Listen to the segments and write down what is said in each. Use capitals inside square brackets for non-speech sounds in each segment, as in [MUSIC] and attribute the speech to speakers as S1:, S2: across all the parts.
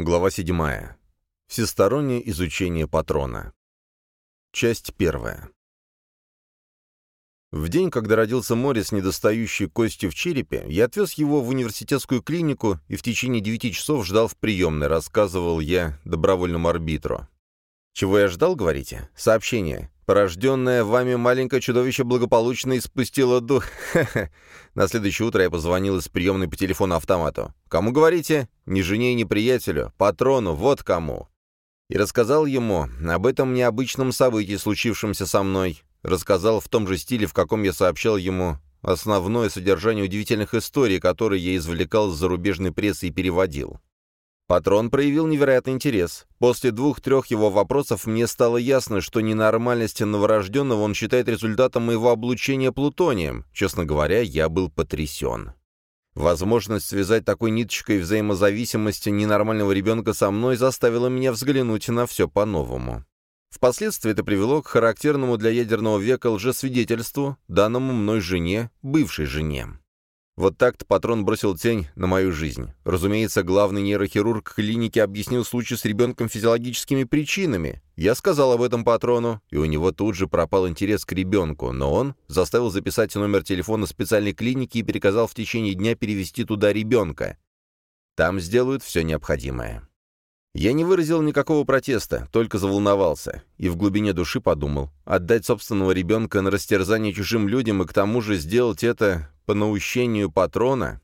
S1: Глава 7. Всестороннее изучение патрона. Часть первая. В день, когда родился Мори с недостающей костью в черепе, я отвез его в университетскую клинику и в течение девяти часов ждал в приемной, рассказывал я добровольному арбитру. «Чего я ждал, говорите? Сообщение. Порожденное вами маленькое чудовище благополучно испустило дух. На следующее утро я позвонил из приемной по телефону-автомату. Кому говорите? Ни жене, ни приятелю. Патрону, вот кому. И рассказал ему об этом необычном событии, случившемся со мной. Рассказал в том же стиле, в каком я сообщал ему основное содержание удивительных историй, которые я извлекал из зарубежной прессы и переводил. Патрон проявил невероятный интерес. После двух-трех его вопросов мне стало ясно, что ненормальность новорожденного он считает результатом моего облучения плутонием. Честно говоря, я был потрясен. Возможность связать такой ниточкой взаимозависимости ненормального ребенка со мной заставила меня взглянуть на все по-новому. Впоследствии это привело к характерному для ядерного века лжесвидетельству, данному мной жене, бывшей жене. Вот так-то патрон бросил тень на мою жизнь. Разумеется, главный нейрохирург клиники объяснил случай с ребенком физиологическими причинами. Я сказал об этом патрону, и у него тут же пропал интерес к ребенку, но он заставил записать номер телефона специальной клиники и приказал в течение дня перевести туда ребенка. Там сделают все необходимое. Я не выразил никакого протеста, только заволновался, и в глубине души подумал, отдать собственного ребенка на растерзание чужим людям и к тому же сделать это по наущению патрона,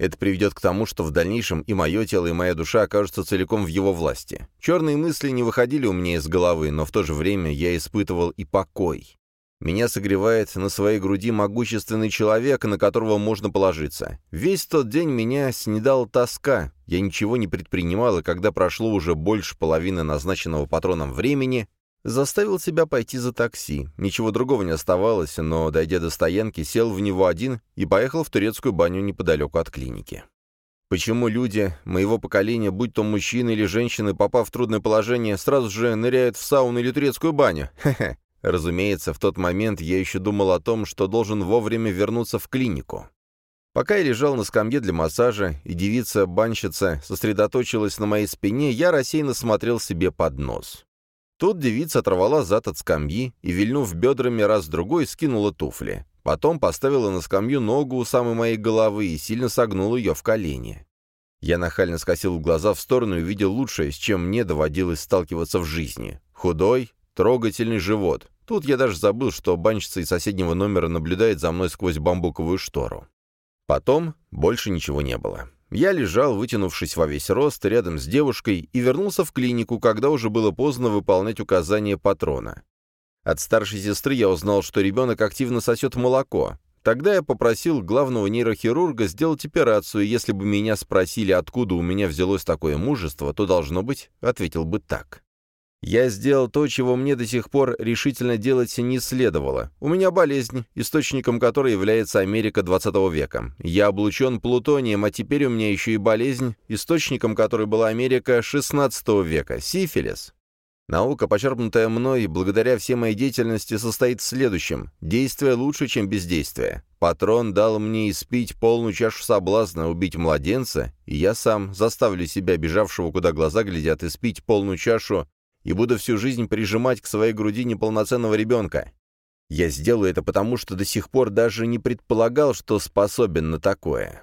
S1: это приведет к тому, что в дальнейшем и мое тело, и моя душа окажутся целиком в его власти. Черные мысли не выходили у меня из головы, но в то же время я испытывал и покой. Меня согревает на своей груди могущественный человек, на которого можно положиться. Весь тот день меня снедала тоска. Я ничего не предпринимал, и когда прошло уже больше половины назначенного патроном времени, Заставил себя пойти за такси. Ничего другого не оставалось, но, дойдя до стоянки, сел в него один и поехал в турецкую баню неподалеку от клиники. Почему люди моего поколения, будь то мужчины или женщины, попав в трудное положение, сразу же ныряют в сауну или турецкую баню? Хе-хе. Разумеется, в тот момент я еще думал о том, что должен вовремя вернуться в клинику. Пока я лежал на скамье для массажа, и девица-банщица сосредоточилась на моей спине, я рассеянно смотрел себе под нос. Тут девица оторвала зад от скамьи и, вильнув бедрами раз-другой, скинула туфли. Потом поставила на скамью ногу у самой моей головы и сильно согнула ее в колени. Я нахально скосил глаза в сторону и увидел лучшее, с чем мне доводилось сталкиваться в жизни. Худой, трогательный живот. Тут я даже забыл, что банщица из соседнего номера наблюдает за мной сквозь бамбуковую штору. Потом больше ничего не было. Я лежал, вытянувшись во весь рост, рядом с девушкой, и вернулся в клинику, когда уже было поздно выполнять указания патрона. От старшей сестры я узнал, что ребенок активно сосет молоко. Тогда я попросил главного нейрохирурга сделать операцию, и если бы меня спросили, откуда у меня взялось такое мужество, то, должно быть, ответил бы так. Я сделал то, чего мне до сих пор решительно делать не следовало. У меня болезнь, источником которой является Америка 20 века. Я облучен плутонием, а теперь у меня еще и болезнь, источником которой была Америка 16 века, сифилис. Наука, почерпнутая мной благодаря всей моей деятельности, состоит в следующем. Действие лучше, чем бездействие. Патрон дал мне испить полную чашу соблазна убить младенца, и я сам заставлю себя, бежавшего, куда глаза глядят, испить полную чашу и буду всю жизнь прижимать к своей груди неполноценного ребенка. Я сделаю это потому, что до сих пор даже не предполагал, что способен на такое.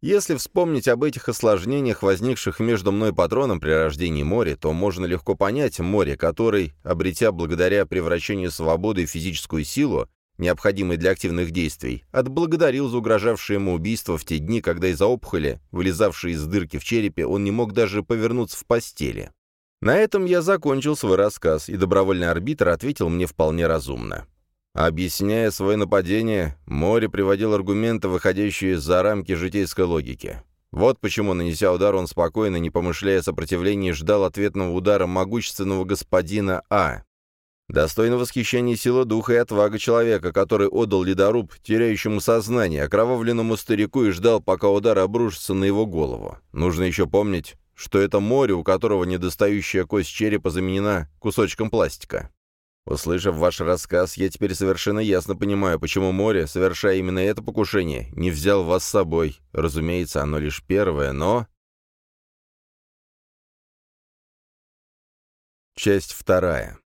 S1: Если вспомнить об этих осложнениях, возникших между мной и патроном при рождении моря, то можно легко понять море, который, обретя благодаря превращению свободы в физическую силу, необходимой для активных действий, отблагодарил за угрожавшее ему убийство в те дни, когда из-за опухоли, вылезавшей из дырки в черепе, он не мог даже повернуться в постели. На этом я закончил свой рассказ, и добровольный арбитр ответил мне вполне разумно. Объясняя свое нападение, Море приводил аргументы, выходящие за рамки житейской логики. Вот почему, нанеся удар, он спокойно, не помышляя сопротивления, ждал ответного удара могущественного господина А. Достойно восхищения сила духа и отвага человека, который отдал ледоруб, теряющему сознание, окровавленному старику и ждал, пока удар обрушится на его голову. Нужно еще помнить, что это море, у которого недостающая кость черепа заменена кусочком пластика. Услышав ваш рассказ, я теперь совершенно ясно понимаю, почему море, совершая именно это покушение, не взял вас с собой. Разумеется, оно лишь первое, но... Часть вторая.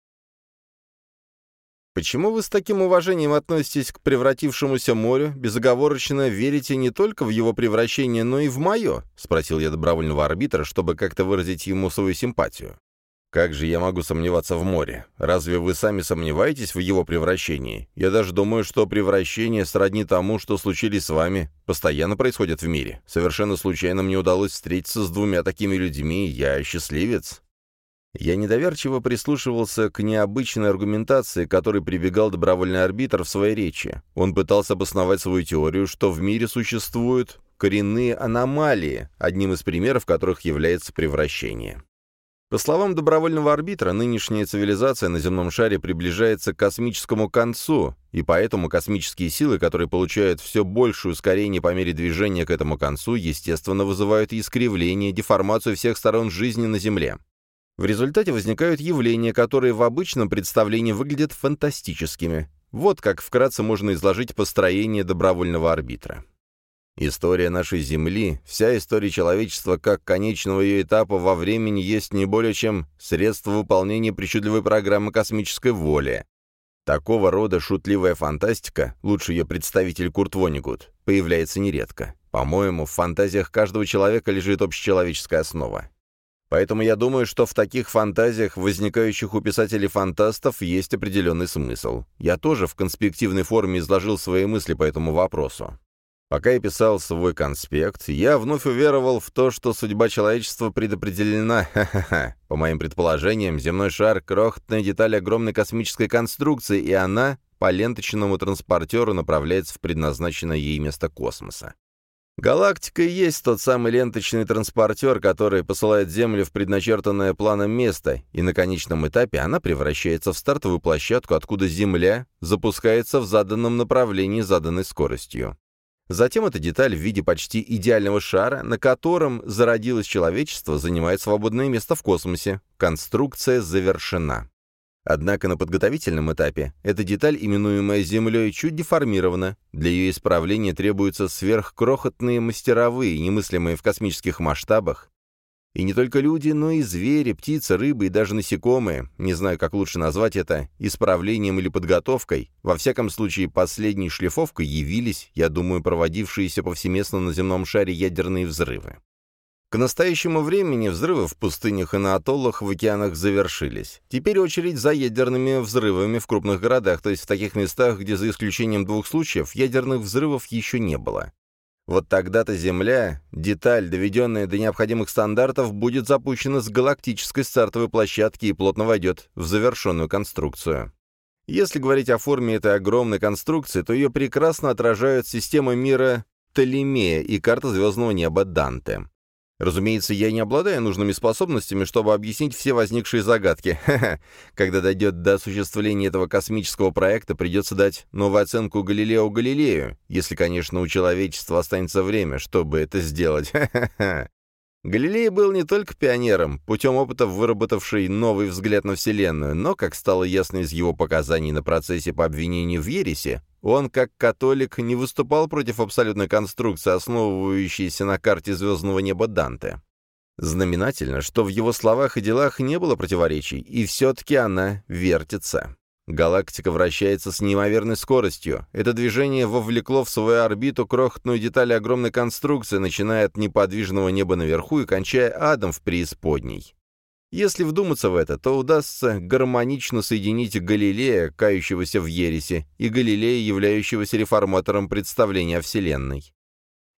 S1: Почему вы с таким уважением относитесь к превратившемуся морю, безоговорочно верите не только в его превращение, но и в мое? — спросил я добровольного арбитра, чтобы как-то выразить ему свою симпатию. Как же я могу сомневаться в море? Разве вы сами сомневаетесь в его превращении? Я даже думаю, что превращение сродни тому, что случились с вами, постоянно происходит в мире. Совершенно случайно мне удалось встретиться с двумя такими людьми, я счастливец. Я недоверчиво прислушивался к необычной аргументации, которой прибегал добровольный арбитр в своей речи. Он пытался обосновать свою теорию, что в мире существуют коренные аномалии, одним из примеров которых является превращение. По словам добровольного арбитра, нынешняя цивилизация на земном шаре приближается к космическому концу, и поэтому космические силы, которые получают все большее ускорение по мере движения к этому концу, естественно, вызывают искривление, деформацию всех сторон жизни на Земле. В результате возникают явления, которые в обычном представлении выглядят фантастическими. Вот как вкратце можно изложить построение добровольного арбитра. История нашей Земли, вся история человечества как конечного ее этапа во времени есть не более чем средство выполнения причудливой программы космической воли. Такого рода шутливая фантастика, лучше ее представитель Курт Вонигут, появляется нередко. По-моему, в фантазиях каждого человека лежит общечеловеческая основа. Поэтому я думаю, что в таких фантазиях, возникающих у писателей-фантастов, есть определенный смысл. Я тоже в конспективной форме изложил свои мысли по этому вопросу. Пока я писал свой конспект, я вновь уверовал в то, что судьба человечества предопределена, [LAUGHS] ха-ха-ха. По моим предположениям, земной шар — крохотная деталь огромной космической конструкции, и она по ленточному транспортеру направляется в предназначенное ей место космоса. Галактика и есть тот самый ленточный транспортер, который посылает Землю в предначертанное планом место, и на конечном этапе она превращается в стартовую площадку, откуда Земля запускается в заданном направлении заданной скоростью. Затем эта деталь в виде почти идеального шара, на котором зародилось человечество, занимает свободное место в космосе. Конструкция завершена. Однако на подготовительном этапе эта деталь, именуемая Землей, чуть деформирована. Для ее исправления требуются сверхкрохотные мастеровые, немыслимые в космических масштабах. И не только люди, но и звери, птицы, рыбы и даже насекомые, не знаю, как лучше назвать это, исправлением или подготовкой, во всяком случае последней шлифовкой явились, я думаю, проводившиеся повсеместно на земном шаре ядерные взрывы. К настоящему времени взрывы в пустынях и на атоллах в океанах завершились. Теперь очередь за ядерными взрывами в крупных городах, то есть в таких местах, где за исключением двух случаев ядерных взрывов еще не было. Вот тогда-то Земля, деталь, доведенная до необходимых стандартов, будет запущена с галактической стартовой площадки и плотно войдет в завершенную конструкцию. Если говорить о форме этой огромной конструкции, то ее прекрасно отражают система мира Толемея и карта звездного неба Данте. Разумеется, я не обладаю нужными способностями, чтобы объяснить все возникшие загадки. [LAUGHS] Когда дойдет до осуществления этого космического проекта, придется дать новую оценку Галилео Галилею, если, конечно, у человечества останется время, чтобы это сделать. [LAUGHS] Галилей был не только пионером, путем опыта выработавший новый взгляд на Вселенную, но, как стало ясно из его показаний на процессе по обвинению в ересе, он, как католик, не выступал против абсолютной конструкции, основывающейся на карте звездного неба Данте. Знаменательно, что в его словах и делах не было противоречий, и все-таки она вертится. Галактика вращается с неимоверной скоростью. Это движение вовлекло в свою орбиту крохотную деталь огромной конструкции, начиная от неподвижного неба наверху и кончая адом в преисподней. Если вдуматься в это, то удастся гармонично соединить Галилея, кающегося в ересе, и Галилея, являющегося реформатором представления о Вселенной.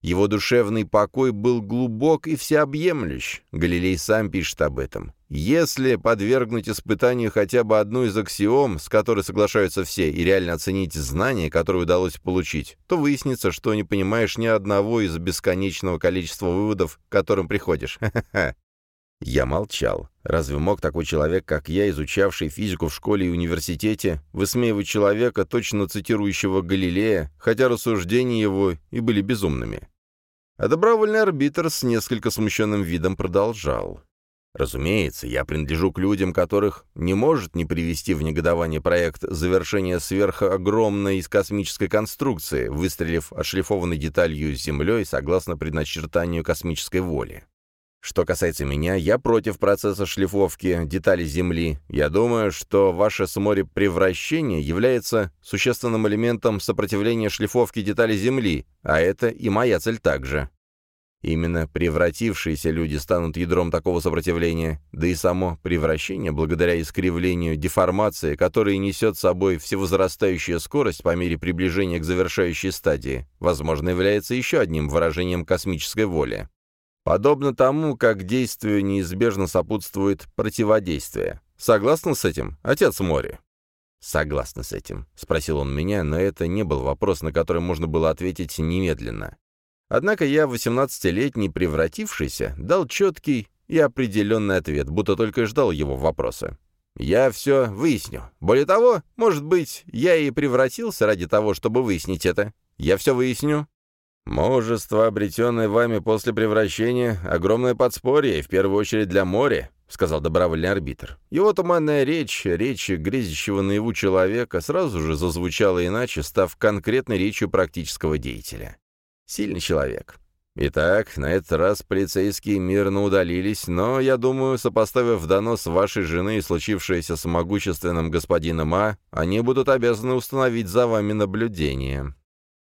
S1: Его душевный покой был глубок и всеобъемлющ. Галилей сам пишет об этом. Если подвергнуть испытанию хотя бы одну из аксиом, с которой соглашаются все, и реально оценить знания, которые удалось получить, то выяснится, что не понимаешь ни одного из бесконечного количества выводов, к которым приходишь. [LAUGHS] Я молчал. Разве мог такой человек, как я, изучавший физику в школе и университете, высмеивать человека, точно цитирующего Галилея, хотя рассуждения его и были безумными? А добровольный арбитр с несколько смущенным видом продолжал. Разумеется, я принадлежу к людям, которых не может не привести в негодование проект завершения сверхогромной из космической конструкции, выстрелив отшлифованной деталью с Землей согласно предначертанию космической воли. Что касается меня, я против процесса шлифовки деталей Земли. Я думаю, что ваше с моря превращение является существенным элементом сопротивления шлифовки деталей Земли, а это и моя цель также. Именно превратившиеся люди станут ядром такого сопротивления, да и само превращение, благодаря искривлению деформации, которое несет с собой всевозрастающая скорость по мере приближения к завершающей стадии, возможно, является еще одним выражением космической воли. Подобно тому, как действию неизбежно сопутствует противодействие. Согласны с этим, отец Мори? «Согласна с этим», — спросил он меня, но это не был вопрос, на который можно было ответить немедленно. Однако я, 18-летний превратившийся, дал четкий и определенный ответ, будто только ждал его вопроса. «Я все выясню. Более того, может быть, я и превратился ради того, чтобы выяснить это. Я все выясню». «Мужество, обретенное вами после превращения, огромное подспорье, в первую очередь для моря», — сказал добровольный арбитр. Его туманная речь, речь грезящего наяву человека, сразу же зазвучала иначе, став конкретной речью практического деятеля. Сильный человек. Итак, на этот раз полицейские мирно удалились, но, я думаю, сопоставив донос вашей жены и случившееся с могущественным господином А, они будут обязаны установить за вами наблюдение.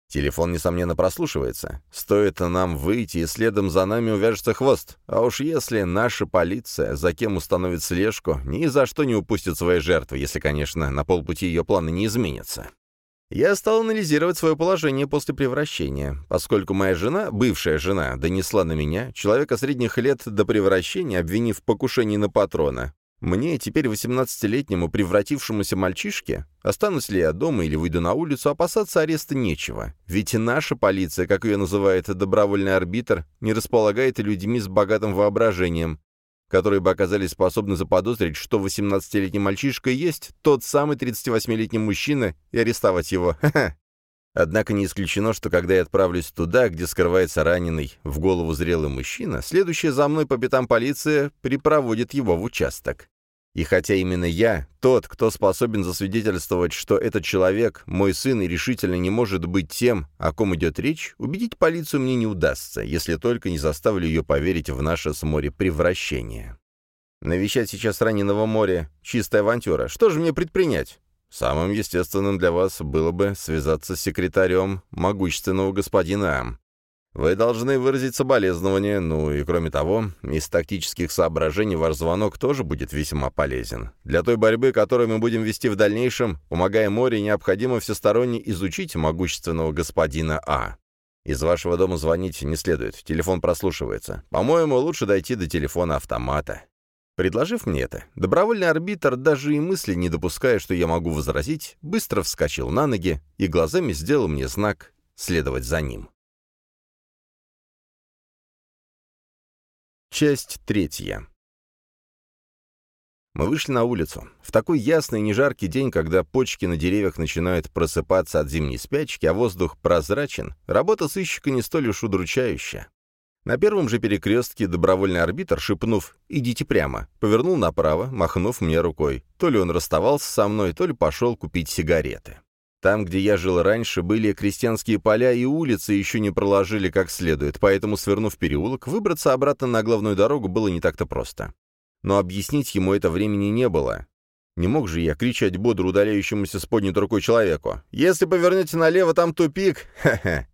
S1: Телефон, несомненно, прослушивается. Стоит нам выйти, и следом за нами увяжется хвост. А уж если наша полиция, за кем установит слежку, ни за что не упустит свои жертвы, если, конечно, на полпути ее планы не изменятся. Я стал анализировать свое положение после превращения, поскольку моя жена, бывшая жена, донесла на меня, человека средних лет до превращения, обвинив в покушении на патрона, мне, теперь 18-летнему превратившемуся мальчишке, останусь ли я дома или выйду на улицу, опасаться ареста нечего. Ведь наша полиция, как ее называет добровольный арбитр, не располагает людьми с богатым воображением, которые бы оказались способны заподозрить, что 18-летний мальчишка есть тот самый 38-летний мужчина, и арестовать его. Однако не исключено, что когда я отправлюсь туда, где скрывается раненый в голову зрелый мужчина, следующая за мной по пятам полиция припроводит его в участок. И хотя именно я, тот, кто способен засвидетельствовать, что этот человек, мой сын, и решительно не может быть тем, о ком идет речь, убедить полицию мне не удастся, если только не заставлю ее поверить в наше с моря превращение. Навещать сейчас раненого моря — чистая авантюра. Что же мне предпринять? Самым естественным для вас было бы связаться с секретарем могущественного господина Ам. Вы должны выразить соболезнование, ну и кроме того, из тактических соображений ваш звонок тоже будет весьма полезен. Для той борьбы, которую мы будем вести в дальнейшем, помогая море, необходимо всесторонне изучить могущественного господина А. Из вашего дома звонить не следует, телефон прослушивается. По-моему, лучше дойти до телефона автомата. Предложив мне это, добровольный арбитр, даже и мысли не допуская, что я могу возразить, быстро вскочил на ноги и глазами сделал мне знак следовать за ним. Часть третья. Мы вышли на улицу. В такой ясный нежаркий день, когда почки на деревьях начинают просыпаться от зимней спячки, а воздух прозрачен, работа сыщика не столь уж удручающая. На первом же перекрестке добровольный арбитр, шепнув «идите прямо», повернул направо, махнув мне рукой. То ли он расставался со мной, то ли пошел купить сигареты. Там, где я жил раньше, были крестьянские поля и улицы еще не проложили как следует, поэтому, свернув переулок, выбраться обратно на главную дорогу было не так-то просто. Но объяснить ему это времени не было. Не мог же я кричать бодро удаляющемуся с поднятой рукой человеку. «Если повернете налево, там тупик!» [LAUGHS] Ха-ха.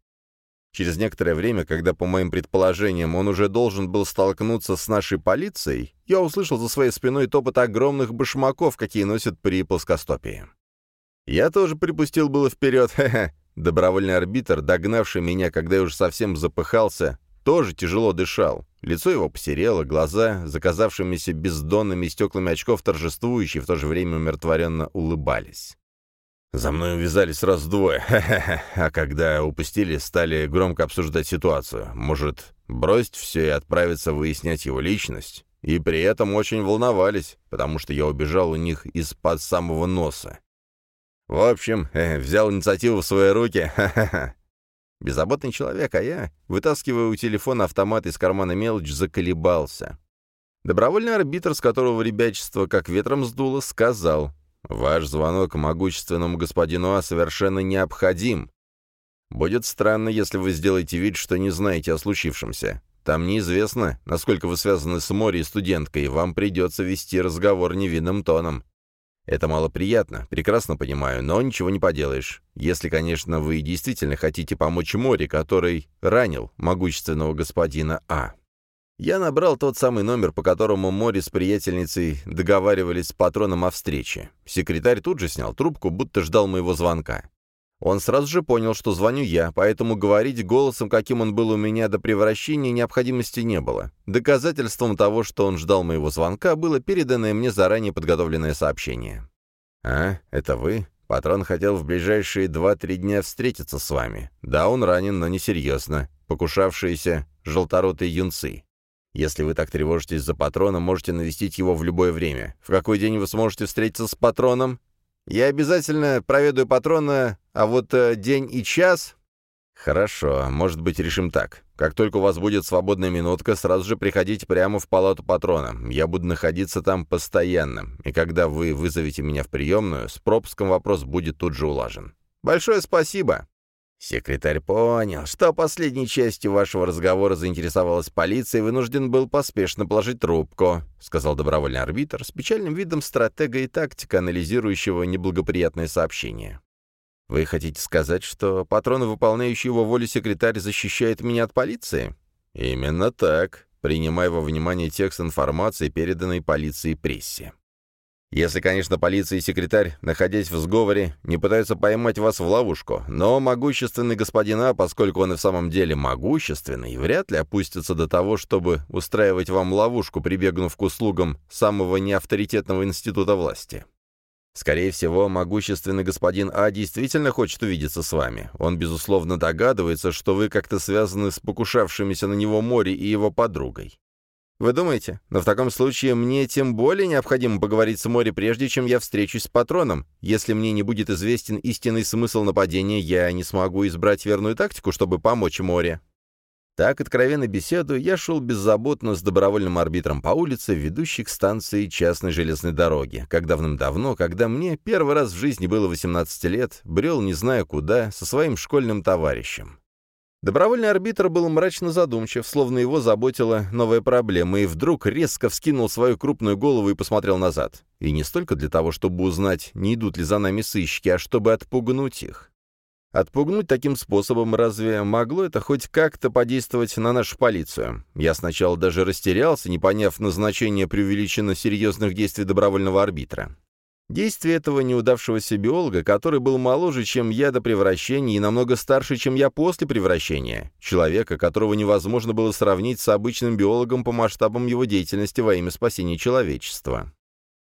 S1: Через некоторое время, когда, по моим предположениям, он уже должен был столкнуться с нашей полицией, я услышал за своей спиной топот огромных башмаков, какие носят при плоскостопии. Я тоже припустил было вперед, [LAUGHS] ха-ха. Добровольный арбитр, догнавший меня, когда я уже совсем запыхался, тоже тяжело дышал. Лицо его посерело, глаза, заказавшимися бездонными стеклами очков, торжествующие, в то же время умиротворенно улыбались. За мной увязали сразу двое, [LAUGHS] а когда упустили, стали громко обсуждать ситуацию. Может, бросить все и отправиться выяснять его личность? И при этом очень волновались, потому что я убежал у них из-под самого носа. В общем, [LAUGHS] взял инициативу в свои руки. [LAUGHS] Беззаботный человек, а я, вытаскивая у телефона автомат из кармана мелочь, заколебался. Добровольный арбитр, с которого ребячество как ветром сдуло, сказал — Ваш звонок могущественному господину А совершенно необходим. Будет странно, если вы сделаете вид, что не знаете о случившемся. Там неизвестно, насколько вы связаны с Мори и студенткой, вам придется вести разговор невинным тоном. Это малоприятно, прекрасно понимаю, но ничего не поделаешь. Если, конечно, вы действительно хотите помочь Мори, который ранил могущественного господина А. Я набрал тот самый номер, по которому Мори с приятельницей договаривались с патроном о встрече. Секретарь тут же снял трубку, будто ждал моего звонка. Он сразу же понял, что звоню я, поэтому говорить голосом, каким он был у меня до превращения, необходимости не было. Доказательством того, что он ждал моего звонка, было переданное мне заранее подготовленное сообщение. «А, это вы? Патрон хотел в ближайшие два-три дня встретиться с вами. Да, он ранен, но несерьезно. Покушавшиеся желторотые юнцы. Если вы так тревожитесь за патроном, можете навестить его в любое время. В какой день вы сможете встретиться с патроном? Я обязательно проведу патрона, а вот э, день и час... Хорошо, может быть, решим так. Как только у вас будет свободная минутка, сразу же приходите прямо в палату патрона. Я буду находиться там постоянно. И когда вы вызовете меня в приемную, с пропуском вопрос будет тут же улажен. Большое спасибо. Секретарь понял, что последней частью вашего разговора заинтересовалась полиция и вынужден был поспешно положить трубку, сказал добровольный арбитр с печальным видом стратега и тактика, анализирующего неблагоприятное сообщение. Вы хотите сказать, что патроны, выполняющий его волю секретарь, защищает меня от полиции? Именно так, принимая во внимание текст информации, переданной полиции прессе. Если, конечно, полиция и секретарь, находясь в сговоре, не пытаются поймать вас в ловушку, но могущественный господин А, поскольку он и в самом деле могущественный, вряд ли опустится до того, чтобы устраивать вам ловушку, прибегнув к услугам самого неавторитетного института власти. Скорее всего, могущественный господин А действительно хочет увидеться с вами. Он, безусловно, догадывается, что вы как-то связаны с покушавшимися на него море и его подругой. Вы думаете? Но в таком случае мне тем более необходимо поговорить с Мори, прежде чем я встречусь с патроном. Если мне не будет известен истинный смысл нападения, я не смогу избрать верную тактику, чтобы помочь Море. Так, откровенно беседуя, я шел беззаботно с добровольным арбитром по улице, ведущей к станции частной железной дороги, как давным-давно, когда мне первый раз в жизни было 18 лет, брел не зная куда, со своим школьным товарищем. Добровольный арбитр был мрачно задумчив, словно его заботила новая проблема, и вдруг резко вскинул свою крупную голову и посмотрел назад. И не столько для того, чтобы узнать, не идут ли за нами сыщики, а чтобы отпугнуть их. Отпугнуть таким способом разве могло это хоть как-то подействовать на нашу полицию? Я сначала даже растерялся, не поняв назначения преувеличенно серьезных действий добровольного арбитра. Действие этого неудавшегося биолога, который был моложе, чем я до превращения, и намного старше, чем я после превращения. Человека, которого невозможно было сравнить с обычным биологом по масштабам его деятельности во имя спасения человечества.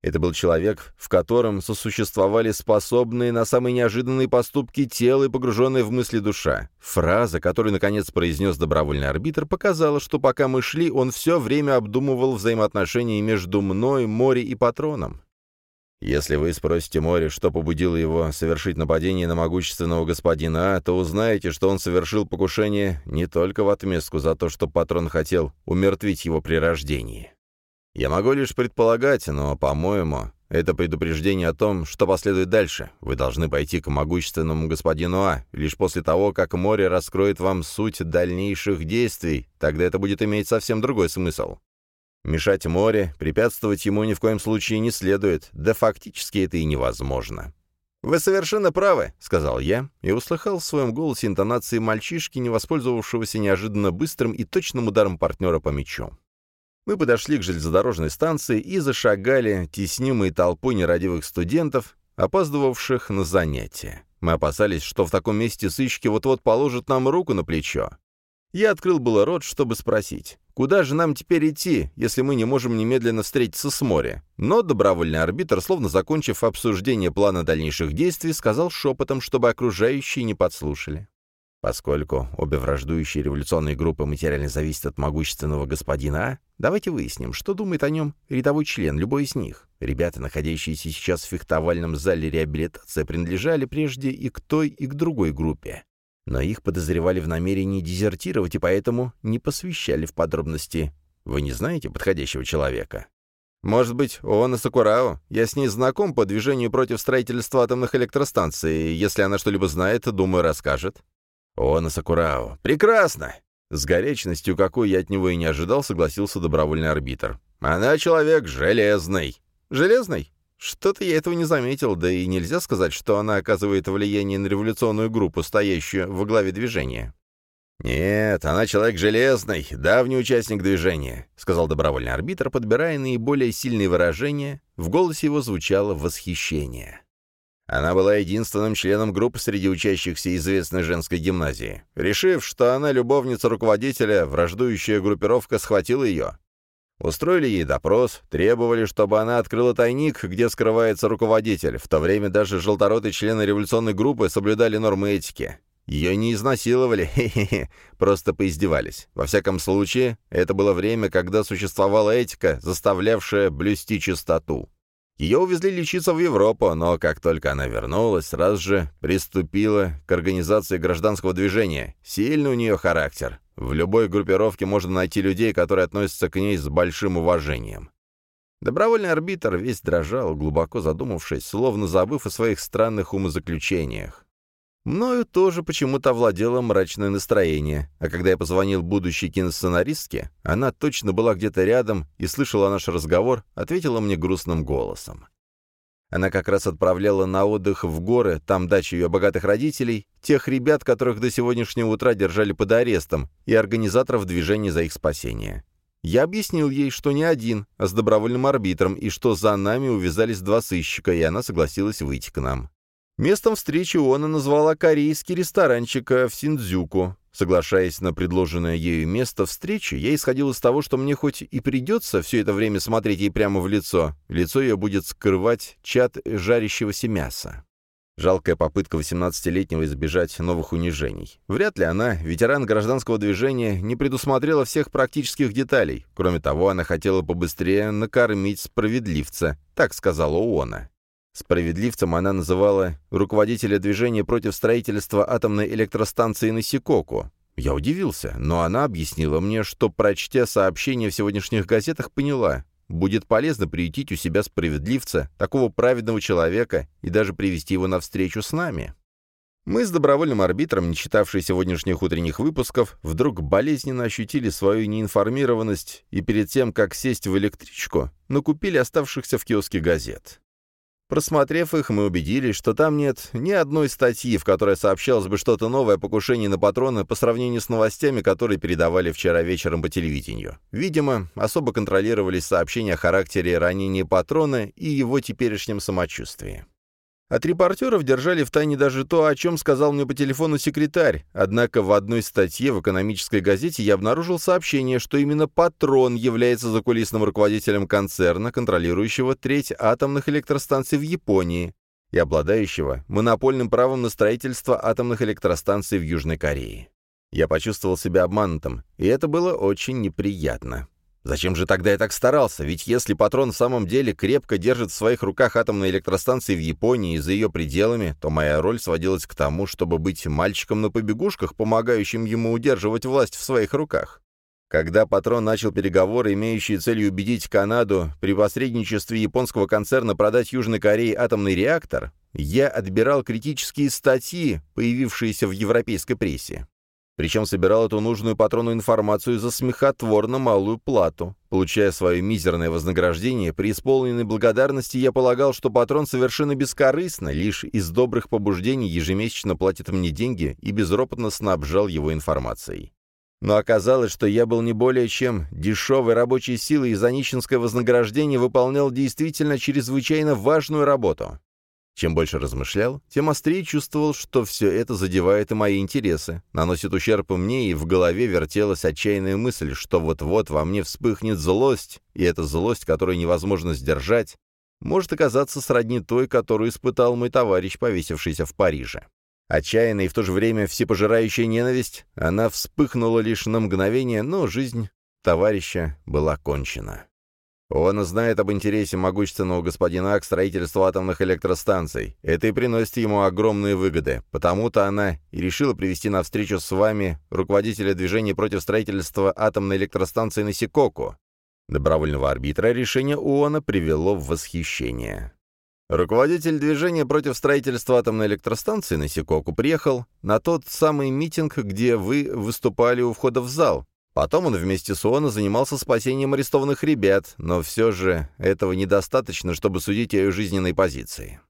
S1: Это был человек, в котором сосуществовали способные на самые неожиданные поступки тело и погруженная в мысли душа. Фраза, которую, наконец, произнес добровольный арбитр, показала, что пока мы шли, он все время обдумывал взаимоотношения между мной, море и патроном. Если вы спросите море, что побудило его совершить нападение на могущественного господина А, то узнаете, что он совершил покушение не только в отместку за то, что патрон хотел умертвить его при рождении. Я могу лишь предполагать, но, по-моему, это предупреждение о том, что последует дальше. Вы должны пойти к могущественному господину А, лишь после того, как море раскроет вам суть дальнейших действий, тогда это будет иметь совсем другой смысл. Мешать море, препятствовать ему ни в коем случае не следует, да фактически это и невозможно. «Вы совершенно правы», — сказал я, и услыхал в своем голосе интонации мальчишки, не воспользовавшегося неожиданно быстрым и точным ударом партнера по мячу. Мы подошли к железнодорожной станции и зашагали, теснимой толпой нерадивых студентов, опаздывавших на занятия. Мы опасались, что в таком месте сыщики вот-вот положат нам руку на плечо. Я открыл было рот, чтобы спросить, куда же нам теперь идти, если мы не можем немедленно встретиться с моря? Но добровольный арбитр, словно закончив обсуждение плана дальнейших действий, сказал шепотом, чтобы окружающие не подслушали. Поскольку обе враждующие революционные группы материально зависят от могущественного господина А, давайте выясним, что думает о нем рядовой член, любой из них. Ребята, находящиеся сейчас в фехтовальном зале реабилитации, принадлежали прежде и к той, и к другой группе но их подозревали в намерении дезертировать и поэтому не посвящали в подробности. Вы не знаете подходящего человека? Может быть, Оона Сакурао? Я с ней знаком по движению против строительства атомных электростанций. Если она что-либо знает, думаю, расскажет. Оона Сакурао. Прекрасно! С горячностью, какой я от него и не ожидал, согласился добровольный арбитр. «Она человек железный». «Железный?» Что-то я этого не заметил, да и нельзя сказать, что она оказывает влияние на революционную группу, стоящую во главе движения. «Нет, она человек железный, давний участник движения», — сказал добровольный арбитр, подбирая наиболее сильные выражения. В голосе его звучало восхищение. Она была единственным членом группы среди учащихся известной женской гимназии. Решив, что она любовница руководителя, враждующая группировка схватила ее. Устроили ей допрос, требовали, чтобы она открыла тайник, где скрывается руководитель. В то время даже желторотые члены революционной группы соблюдали нормы этики. Ее не изнасиловали, [LAUGHS] хе-хе-хе, просто поиздевались. Во всяком случае, это было время, когда существовала этика, заставлявшая блюсти чистоту. Ее увезли лечиться в Европу, но как только она вернулась, сразу же приступила к организации гражданского движения. Сильный у нее характер. В любой группировке можно найти людей, которые относятся к ней с большим уважением. Добровольный арбитр весь дрожал, глубоко задумавшись, словно забыв о своих странных умозаключениях. Мною тоже почему-то овладело мрачное настроение, а когда я позвонил будущей киносценаристке, она точно была где-то рядом и слышала наш разговор, ответила мне грустным голосом. Она как раз отправляла на отдых в горы, там дача ее богатых родителей, тех ребят, которых до сегодняшнего утра держали под арестом, и организаторов движения за их спасение. Я объяснил ей, что не один, а с добровольным арбитром, и что за нами увязались два сыщика, и она согласилась выйти к нам. Местом встречи она назвала корейский ресторанчик в Синдзюку. Соглашаясь на предложенное ею место встречи, я исходил из того, что мне хоть и придется все это время смотреть ей прямо в лицо, лицо ее будет скрывать чат жарящегося мяса. Жалкая попытка 18-летнего избежать новых унижений. Вряд ли она, ветеран гражданского движения, не предусмотрела всех практических деталей. Кроме того, она хотела побыстрее накормить справедливца, так сказала Уона. Справедливцем она называла руководителя движения против строительства атомной электростанции на Сикоку. Я удивился, но она объяснила мне, что, прочтя сообщения в сегодняшних газетах, поняла, будет полезно приютить у себя справедливца, такого праведного человека, и даже привести его на встречу с нами. Мы с добровольным арбитром, не читавшие сегодняшних утренних выпусков, вдруг болезненно ощутили свою неинформированность и перед тем, как сесть в электричку, накупили оставшихся в киоске газет. Просмотрев их, мы убедились, что там нет ни одной статьи, в которой сообщалось бы что-то новое о покушении на патрона по сравнению с новостями, которые передавали вчера вечером по телевидению. Видимо, особо контролировались сообщения о характере ранения патрона и его теперешнем самочувствии. От репортеров держали в тайне даже то, о чем сказал мне по телефону секретарь, однако в одной статье в экономической газете я обнаружил сообщение, что именно «Патрон» является закулисным руководителем концерна, контролирующего треть атомных электростанций в Японии и обладающего монопольным правом на строительство атомных электростанций в Южной Корее. Я почувствовал себя обманутым, и это было очень неприятно. Зачем же тогда я так старался? Ведь если патрон в самом деле крепко держит в своих руках атомные электростанции в Японии и за ее пределами, то моя роль сводилась к тому, чтобы быть мальчиком на побегушках, помогающим ему удерживать власть в своих руках. Когда патрон начал переговоры, имеющие целью убедить Канаду при посредничестве японского концерна продать Южной Корее атомный реактор, я отбирал критические статьи, появившиеся в европейской прессе. Причем собирал эту нужную патрону информацию за смехотворно малую плату. Получая свое мизерное вознаграждение, при исполненной благодарности я полагал, что патрон совершенно бескорыстно, лишь из добрых побуждений ежемесячно платит мне деньги и безропотно снабжал его информацией. Но оказалось, что я был не более чем дешевой рабочей силой, и за нищенское вознаграждение выполнял действительно чрезвычайно важную работу. Чем больше размышлял, тем острее чувствовал, что все это задевает и мои интересы, наносит ущерб мне, и в голове вертелась отчаянная мысль, что вот-вот во мне вспыхнет злость, и эта злость, которую невозможно сдержать, может оказаться сродни той, которую испытал мой товарищ, повесившийся в Париже. Отчаянная и в то же время всепожирающая ненависть, она вспыхнула лишь на мгновение, но жизнь товарища была кончена. Он знает об интересе могущественного господина к строительству атомных электростанций. Это и приносит ему огромные выгоды. Потому-то она и решила привести на встречу с вами руководителя движения против строительства атомной электростанции на Сикоку. Добровольного арбитра решение ООНа привело в восхищение. Руководитель движения против строительства атомной электростанции на Сикоку приехал на тот самый митинг, где вы выступали у входа в зал. Потом он вместе с ООН занимался спасением арестованных ребят, но все же этого недостаточно, чтобы судить о ее жизненной позиции.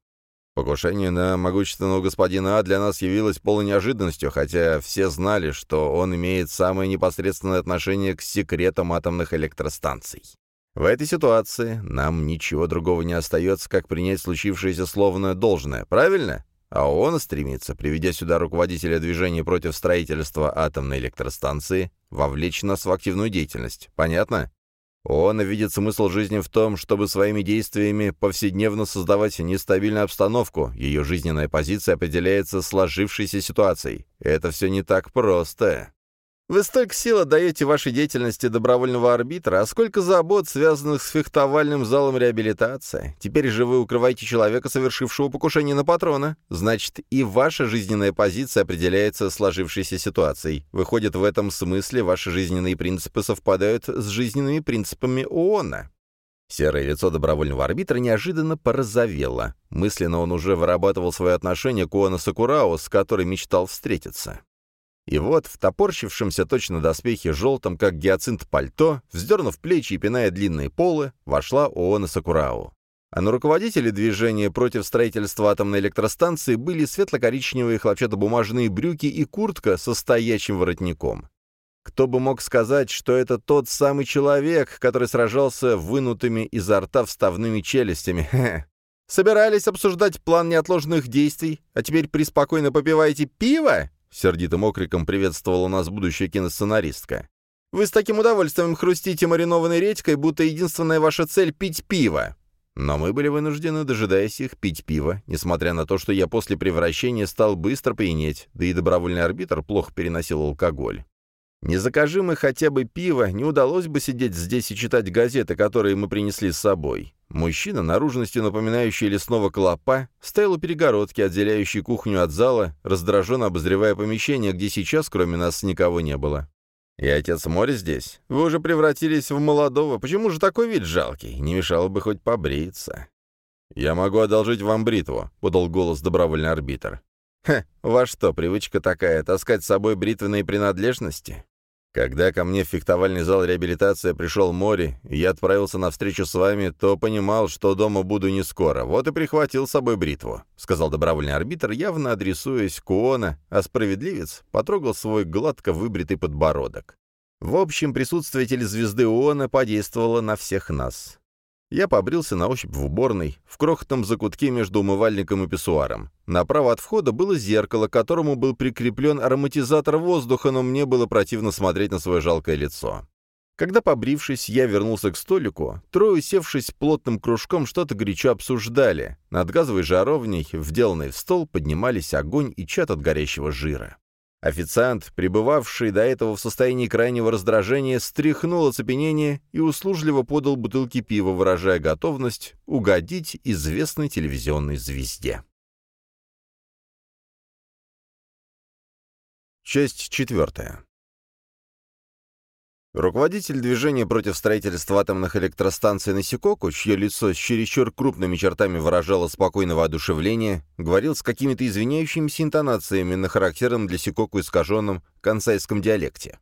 S1: Покушение на могущественного господина А для нас явилось полной неожиданностью, хотя все знали, что он имеет самое непосредственное отношение к секретам атомных электростанций. В этой ситуации нам ничего другого не остается, как принять случившееся словно должное, правильно? А он стремится, приведя сюда руководителя движения против строительства атомной электростанции, вовлечь нас в активную деятельность. Понятно? Он видит смысл жизни в том, чтобы своими действиями повседневно создавать нестабильную обстановку. Ее жизненная позиция определяется сложившейся ситуацией. Это все не так просто. Вы столько сил отдаете вашей деятельности добровольного арбитра, а сколько забот, связанных с фехтовальным залом реабилитации. Теперь же вы укрываете человека, совершившего покушение на патрона. Значит, и ваша жизненная позиция определяется сложившейся ситуацией. Выходит, в этом смысле ваши жизненные принципы совпадают с жизненными принципами ООНа. Серое лицо добровольного арбитра неожиданно порозовело. Мысленно он уже вырабатывал свое отношение к Уона Сакурао, с которой мечтал встретиться. И вот, в топорщившемся точно доспехе желтом, как гиацинт пальто, вздернув плечи и пиная длинные полы, вошла Оона Сакурау. А на руководителе движения против строительства атомной электростанции были светло-коричневые хлопчатобумажные брюки и куртка со стоячим воротником. Кто бы мог сказать, что это тот самый человек, который сражался вынутыми изо рта вставными челюстями? [LAUGHS] Собирались обсуждать план неотложных действий, а теперь преспокойно попиваете пиво? Сердитым окриком приветствовала нас будущая киносценаристка. «Вы с таким удовольствием хрустите маринованной редькой, будто единственная ваша цель — пить пиво!» Но мы были вынуждены, дожидаясь их, пить пиво, несмотря на то, что я после превращения стал быстро пьянеть, да и добровольный арбитр плохо переносил алкоголь. Не закажи мы хотя бы пиво, не удалось бы сидеть здесь и читать газеты, которые мы принесли с собой. Мужчина, наружностью напоминающий лесного клопа, стоял у перегородки, отделяющей кухню от зала, раздраженно обозревая помещение, где сейчас, кроме нас, никого не было. «И отец море здесь? Вы уже превратились в молодого. Почему же такой вид жалкий? Не мешало бы хоть побриться». «Я могу одолжить вам бритву», — подал голос добровольный арбитр. «Хе, вас что, привычка такая, таскать с собой бритвенные принадлежности?» Когда ко мне в фехтовальный зал реабилитация пришел море, и я отправился на встречу с вами, то понимал, что дома буду не скоро. Вот и прихватил с собой бритву», — сказал добровольный арбитр, явно адресуясь к Уона, а справедливец потрогал свой гладко выбритый подбородок. В общем, присутствие телезвезды Уона подействовало на всех нас. Я побрился на ощупь в уборной, в крохотном закутке между умывальником и писсуаром. Направо от входа было зеркало, к которому был прикреплен ароматизатор воздуха, но мне было противно смотреть на свое жалкое лицо. Когда, побрившись, я вернулся к столику, трое, севшись плотным кружком, что-то горячо обсуждали. Над газовой жаровней, вделанной в стол, поднимались огонь и чат от горящего жира. Официант, пребывавший до этого в состоянии крайнего раздражения, стряхнул оцепенение и услужливо подал бутылки пива, выражая готовность угодить известной телевизионной звезде. Часть четвертая. Руководитель движения против строительства атомных электростанций на Сикоку, чье лицо с чересчур крупными чертами выражало спокойное воодушевление, говорил с какими-то извиняющимися интонациями на характерном для Сикоку искаженном консайском диалекте.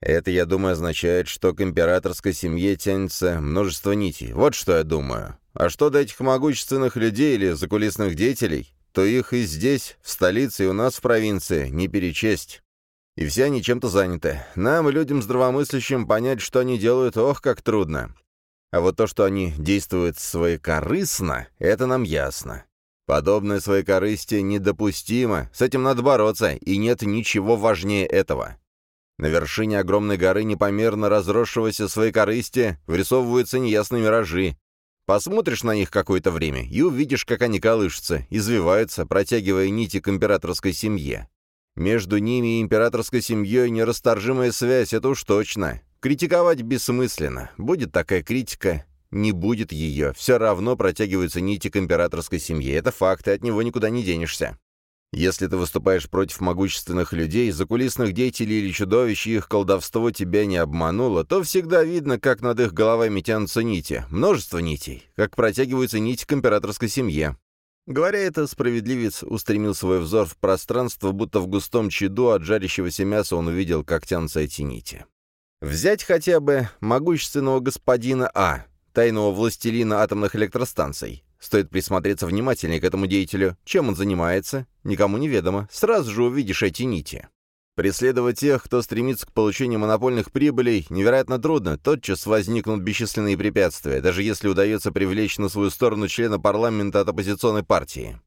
S1: Это, я думаю, означает, что к императорской семье тянется множество нитей. Вот что я думаю. А что до этих могущественных людей или закулисных деятелей, то их и здесь, в столице, и у нас в провинции, не перечесть. И все они чем-то заняты. Нам, людям здравомыслящим, понять, что они делают, ох, как трудно. А вот то, что они действуют своекорыстно, это нам ясно. Подобное своекорыстие недопустимо, с этим надо бороться, и нет ничего важнее этого. На вершине огромной горы непомерно разросшегося своекорыстия вырисовываются неясные миражи. Посмотришь на них какое-то время и увидишь, как они колышутся, извиваются, протягивая нити к императорской семье. Между ними и императорской семьей нерасторжимая связь, это уж точно. Критиковать бессмысленно. Будет такая критика, не будет ее. Все равно протягиваются нити к императорской семье. Это факт, и от него никуда не денешься. Если ты выступаешь против могущественных людей, закулисных деятелей или чудовищ, их колдовство тебя не обмануло, то всегда видно, как над их головами тянутся нити, множество нитей, как протягиваются нити к императорской семье. Говоря это, справедливец устремил свой взор в пространство, будто в густом чаду от жарящегося мяса он увидел, как тянутся эти нити. Взять хотя бы могущественного господина А, тайного властелина атомных электростанций. Стоит присмотреться внимательнее к этому деятелю. Чем он занимается? Никому не ведомо. Сразу же увидишь эти нити. Преследовать тех, кто стремится к получению монопольных прибылей, невероятно трудно, тотчас возникнут бесчисленные препятствия, даже если удается привлечь на свою сторону члена парламента от оппозиционной партии.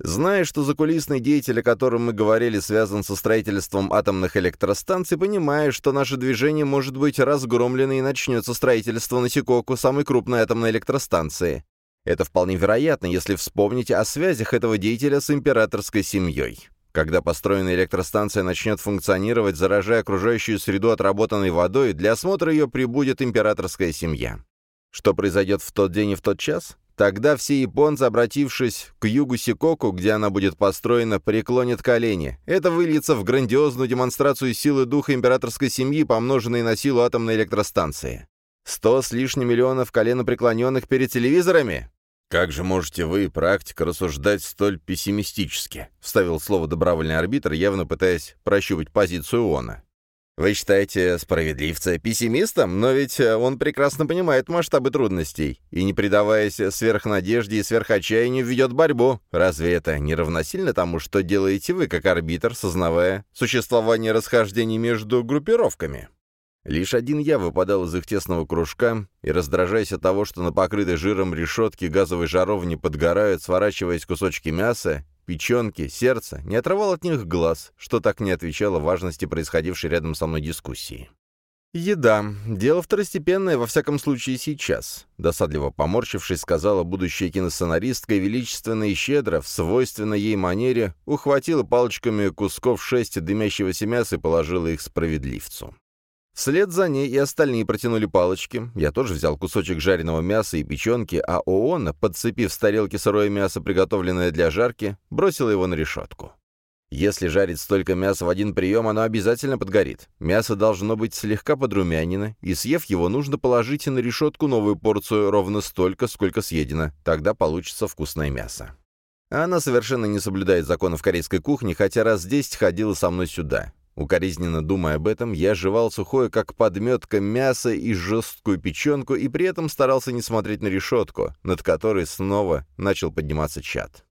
S1: Зная, что закулисный деятель, о котором мы говорили, связан со строительством атомных электростанций, понимая, что наше движение может быть разгромлено и начнется строительство на Сикоку, самой крупной атомной электростанции. Это вполне вероятно, если вспомните о связях этого деятеля с императорской семьей. Когда построенная электростанция начнет функционировать, заражая окружающую среду отработанной водой, для осмотра ее прибудет императорская семья. Что произойдет в тот день и в тот час? Тогда все японцы, обратившись к югу Сикоку, где она будет построена, преклонят колени. Это выльется в грандиозную демонстрацию силы духа императорской семьи, помноженной на силу атомной электростанции. Сто с лишним миллионов коленопреклоненных перед телевизорами? «Как же можете вы, практика, рассуждать столь пессимистически?» — вставил слово добровольный арбитр, явно пытаясь прощупать позицию ООНа. «Вы считаете справедливца пессимистом? Но ведь э, он прекрасно понимает масштабы трудностей и, не предаваясь сверхнадежде и сверхотчаянию, ведет борьбу. Разве это не равносильно тому, что делаете вы, как арбитр, сознавая существование расхождений между группировками?» Лишь один я выпадал из их тесного кружка и, раздражаясь от того, что на покрытой жиром решетке газовой жаровни подгорают, сворачиваясь кусочки мяса, печенки, сердца, не отрывал от них глаз, что так не отвечало важности происходившей рядом со мной дискуссии. «Еда. Дело второстепенное, во всяком случае, сейчас», — досадливо поморщившись, сказала будущая киносценаристка величественно и щедро, в свойственной ей манере, ухватила палочками кусков шесть дымящегося мяса и положила их справедливцу. Вслед за ней и остальные протянули палочки. Я тоже взял кусочек жареного мяса и печенки, а ООН, подцепив с тарелки сырое мясо, приготовленное для жарки, бросила его на решетку. Если жарить столько мяса в один прием, оно обязательно подгорит. Мясо должно быть слегка подрумянено, и съев его, нужно положить на решетку новую порцию ровно столько, сколько съедено. Тогда получится вкусное мясо. Она совершенно не соблюдает законов корейской кухни, хотя раз десять ходила со мной сюда. Укоризненно думая об этом, я жевал сухое, как подметка, мясо и жесткую печенку, и при этом старался не смотреть на решетку, над которой снова начал подниматься чад.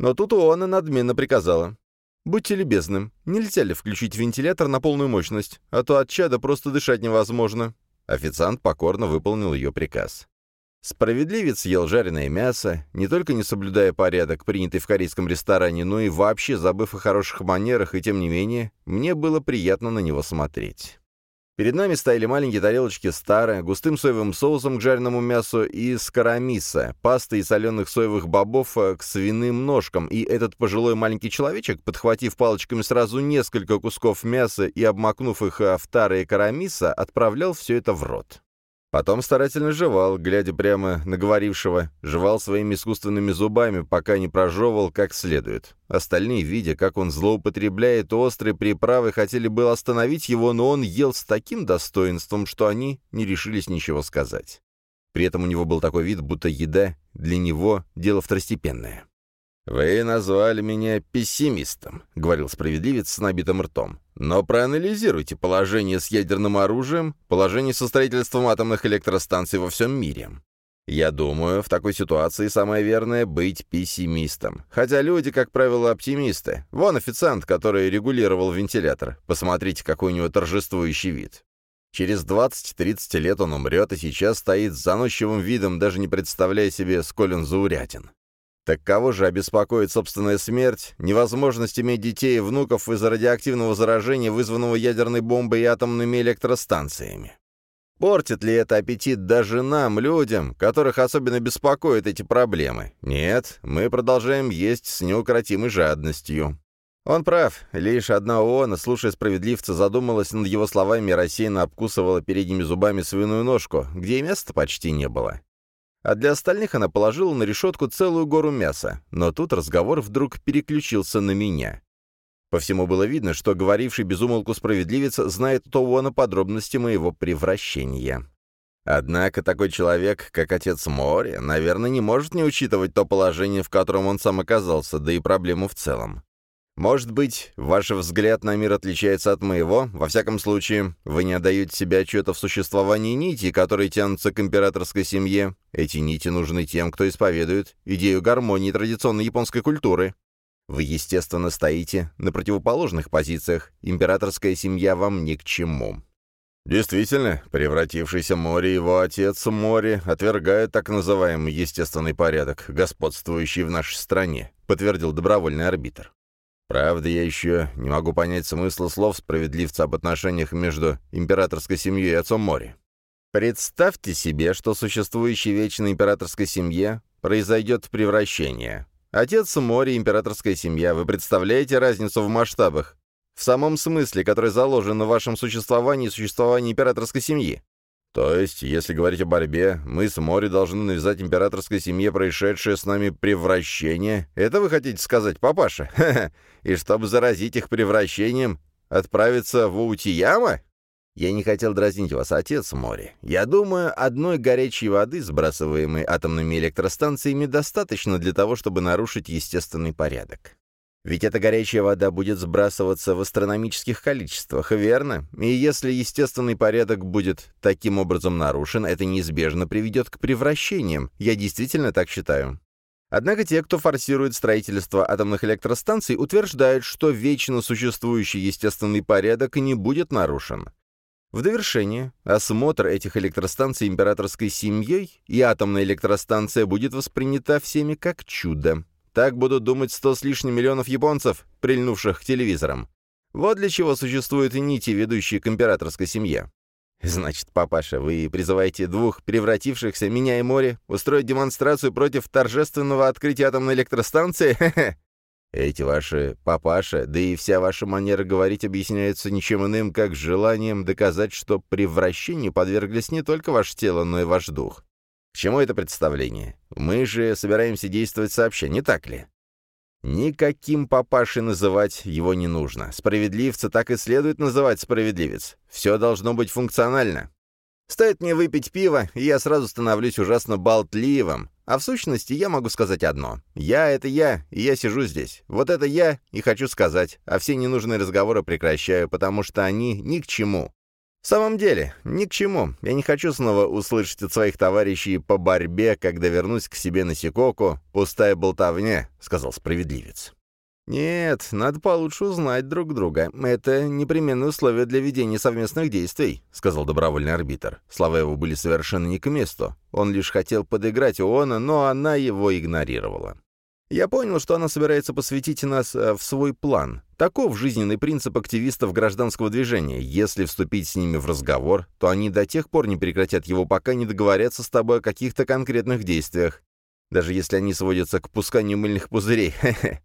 S1: Но тут Уона надменно приказала. «Будьте любезны, нельзя ли включить вентилятор на полную мощность, а то от чада просто дышать невозможно?» Официант покорно выполнил ее приказ. Справедливец ел жареное мясо, не только не соблюдая порядок, принятый в корейском ресторане, но и вообще забыв о хороших манерах, и тем не менее, мне было приятно на него смотреть. Перед нами стояли маленькие тарелочки старые, густым соевым соусом к жареному мясу и скоромиса, пастой из соленых соевых бобов э, к свиным ножкам, и этот пожилой маленький человечек, подхватив палочками сразу несколько кусков мяса и обмакнув их э, в тарые карамиса, отправлял все это в рот. Потом старательно жевал, глядя прямо на говорившего, жевал своими искусственными зубами, пока не прожевывал как следует. Остальные, видя, как он злоупотребляет острой приправой, хотели было остановить его, но он ел с таким достоинством, что они не решились ничего сказать. При этом у него был такой вид, будто еда для него — дело второстепенное. «Вы назвали меня пессимистом», — говорил справедливец с набитым ртом. «Но проанализируйте положение с ядерным оружием, положение со строительством атомных электростанций во всем мире. Я думаю, в такой ситуации самое верное — быть пессимистом. Хотя люди, как правило, оптимисты. Вон официант, который регулировал вентилятор. Посмотрите, какой у него торжествующий вид. Через 20-30 лет он умрет, и сейчас стоит с заносчивым видом, даже не представляя себе, сколь он зауряден. Так кого же обеспокоит собственная смерть, невозможность иметь детей и внуков из-за радиоактивного заражения, вызванного ядерной бомбой и атомными электростанциями? Портит ли это аппетит даже нам, людям, которых особенно беспокоят эти проблемы? Нет, мы продолжаем есть с неукротимой жадностью. Он прав. Лишь одна ООН, слушая справедливца, задумалась над его словами и рассеянно обкусывала передними зубами свиную ножку, где и места почти не было. А для остальных она положила на решетку целую гору мяса, но тут разговор вдруг переключился на меня. По всему было видно, что говоривший безумолку справедливец знает от Оуона подробности моего превращения. Однако такой человек, как отец Мори, наверное, не может не учитывать то положение, в котором он сам оказался, да и проблему в целом. Может быть, ваш взгляд на мир отличается от моего, во всяком случае, вы не отдаете себе отчета в существовании нити, которые тянутся к императорской семье. Эти нити нужны тем, кто исповедует идею гармонии традиционной японской культуры. Вы, естественно, стоите на противоположных позициях. Императорская семья вам ни к чему. Действительно, превратившийся море его отец море отвергает так называемый естественный порядок, господствующий в нашей стране, подтвердил добровольный арбитр. Правда, я еще не могу понять смысла слов справедливца об отношениях между императорской семьей и отцом море. Представьте себе, что существующей вечной императорской семье произойдет превращение. Отец море, императорская семья, вы представляете разницу в масштабах? В самом смысле, который заложен в вашем существовании и существовании императорской семьи. То есть, если говорить о борьбе, мы с Мори должны навязать императорской семье происшедшее с нами превращение. Это вы хотите сказать, папаша? [LAUGHS] И чтобы заразить их превращением, отправиться в Утияма? Я не хотел дразнить вас, отец Мори. Я думаю, одной горячей воды, сбрасываемой атомными электростанциями, достаточно для того, чтобы нарушить естественный порядок. Ведь эта горячая вода будет сбрасываться в астрономических количествах, верно? И если естественный порядок будет таким образом нарушен, это неизбежно приведет к превращениям. Я действительно так считаю. Однако те, кто форсирует строительство атомных электростанций, утверждают, что вечно существующий естественный порядок не будет нарушен. В довершение, осмотр этих электростанций императорской семьей и атомная электростанция будет воспринята всеми как чудо. Так будут думать сто с лишним миллионов японцев, прильнувших к телевизорам. Вот для чего существуют нити, ведущие к императорской семье. Значит, папаша, вы призываете двух превратившихся, меня и море, устроить демонстрацию против торжественного открытия атомной электростанции? Эти ваши папаша, да и вся ваша манера говорить объясняются ничем иным, как желанием доказать, что превращению подверглись не только ваше тело, но и ваш дух. К чему это представление? Мы же собираемся действовать сообща, не так ли? Никаким папашей называть его не нужно. Справедливца так и следует называть справедливец. Все должно быть функционально. Стоит мне выпить пиво, и я сразу становлюсь ужасно болтливым. А в сущности я могу сказать одно. Я — это я, и я сижу здесь. Вот это я и хочу сказать, а все ненужные разговоры прекращаю, потому что они ни к чему. В самом деле, ни к чему. Я не хочу снова услышать от своих товарищей по борьбе, когда вернусь к себе на Сикоку, пустая болтовня, — сказал справедливец. «Нет, надо получше узнать друг друга. Это непременное условие для ведения совместных действий», — сказал добровольный арбитр. Слова его были совершенно не к месту. Он лишь хотел подыграть Уона, но она его игнорировала. Я понял, что она собирается посвятить нас э, в свой план. Таков жизненный принцип активистов гражданского движения. Если вступить с ними в разговор, то они до тех пор не прекратят его, пока не договорятся с тобой о каких-то конкретных действиях. Даже если они сводятся к пусканию мыльных пузырей. [LAUGHS]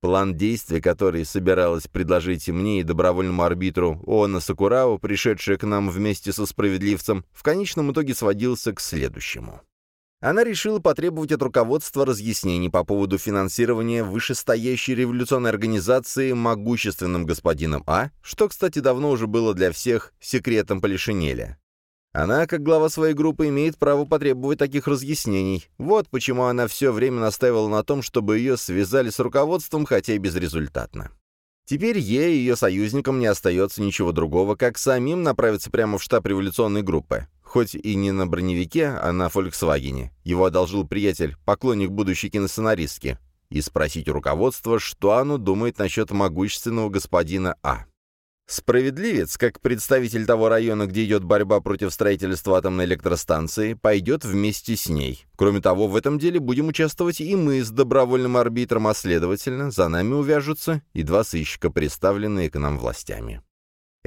S1: План действий, который собиралась предложить мне и добровольному арбитру Оона Сакурау, пришедшая к нам вместе со справедливцем, в конечном итоге сводился к следующему. Она решила потребовать от руководства разъяснений по поводу финансирования вышестоящей революционной организации могущественным господином А, что, кстати, давно уже было для всех секретом Полишинеля. Она, как глава своей группы, имеет право потребовать таких разъяснений. Вот почему она все время настаивала на том, чтобы ее связали с руководством, хотя и безрезультатно. Теперь ей и ее союзникам не остается ничего другого, как самим направиться прямо в штаб революционной группы. Хоть и не на броневике, а на «Фольксвагене». Его одолжил приятель, поклонник будущей киносценаристки. И спросить у руководства, что оно думает насчет могущественного господина А. Справедливец, как представитель того района, где идет борьба против строительства атомной электростанции, пойдет вместе с ней. Кроме того, в этом деле будем участвовать и мы с добровольным арбитром, а следовательно, за нами увяжутся и два сыщика, представленные к нам властями.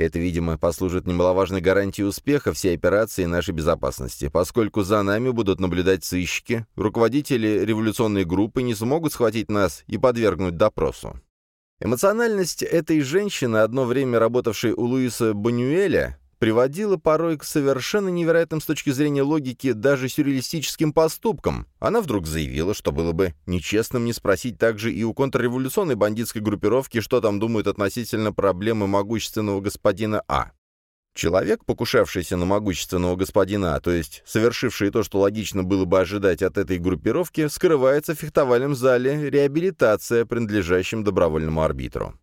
S1: Это, видимо, послужит немаловажной гарантией успеха всей операции и нашей безопасности, поскольку за нами будут наблюдать сыщики, руководители революционной группы не смогут схватить нас и подвергнуть допросу. Эмоциональность этой женщины, одно время работавшей у Луиса Бонюэля, приводило порой к совершенно невероятным с точки зрения логики даже сюрреалистическим поступкам. Она вдруг заявила, что было бы нечестным не спросить также и у контрреволюционной бандитской группировки, что там думают относительно проблемы могущественного господина А. Человек, покушавшийся на могущественного господина, то есть совершивший то, что логично было бы ожидать от этой группировки, скрывается в фехтовальном зале реабилитация, принадлежащем добровольному арбитру.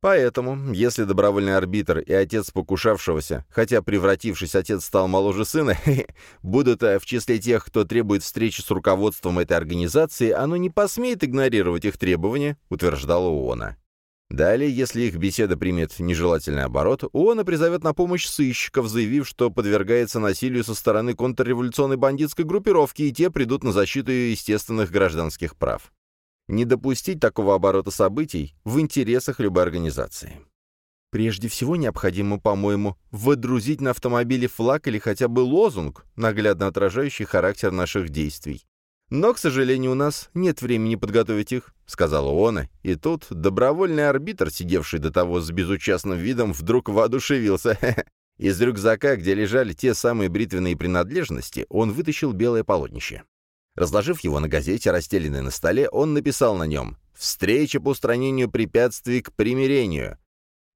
S1: Поэтому, если добровольный арбитр и отец покушавшегося, хотя превратившись отец стал моложе сына, [LAUGHS] будут э, в числе тех, кто требует встречи с руководством этой организации, оно не посмеет игнорировать их требования, утверждала ООН. Далее, если их беседа примет нежелательный оборот, ООН призовет на помощь сыщиков, заявив, что подвергается насилию со стороны контрреволюционной бандитской группировки, и те придут на защиту естественных гражданских прав. Не допустить такого оборота событий в интересах любой организации. Прежде всего необходимо, по-моему, водрузить на автомобиле флаг или хотя бы лозунг, наглядно отражающий характер наших действий. «Но, к сожалению, у нас нет времени подготовить их», — сказала Она, и тут добровольный арбитр, сидевший до того с безучастным видом, вдруг воодушевился. [LAUGHS] Из рюкзака, где лежали те самые бритвенные принадлежности, он вытащил белое полотнище. Разложив его на газете, расстеленной на столе, он написал на нем «Встреча по устранению препятствий к примирению»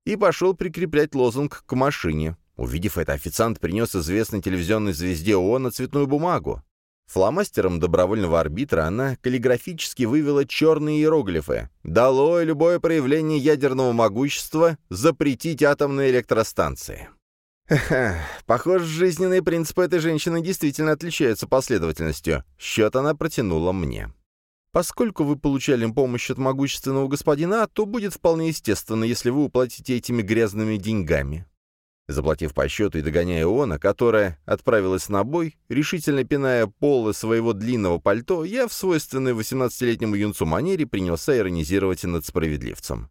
S1: и пошел прикреплять лозунг к машине. Увидев это, официант принес известной телевизионной звезде ООН цветную бумагу. Фломастером добровольного арбитра она каллиграфически вывела черные иероглифы «Долой любое проявление ядерного могущества, запретить атомные электростанции». [LAUGHS] Похоже, жизненные принципы этой женщины действительно отличаются последовательностью. Счет она протянула мне. Поскольку вы получали помощь от могущественного господина, то будет вполне естественно, если вы уплатите этими грязными деньгами. Заплатив по счету и догоняя Иона, которая отправилась на бой, решительно пиная полы своего длинного пальто, я в свойственной 18-летнему юнцу манере принялся иронизировать над справедливцем.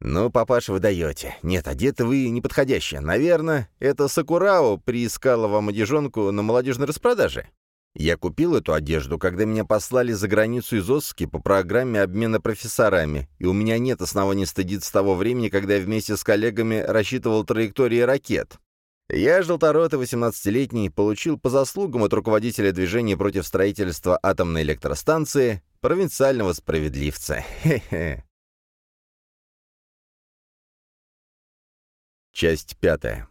S1: «Ну, папаша, вы даете. Нет, одеты вы неподходяще. Наверное, это Сакурао приискала вам одежонку на молодежной распродаже. Я купил эту одежду, когда меня послали за границу из Оски по программе обмена профессорами, и у меня нет оснований стыдиться того времени, когда я вместе с коллегами рассчитывал траектории ракет. Я, желторотый 18-летний, получил по заслугам от руководителя движения против строительства атомной электростанции провинциального справедливца. Хе-хе. Часть пятая.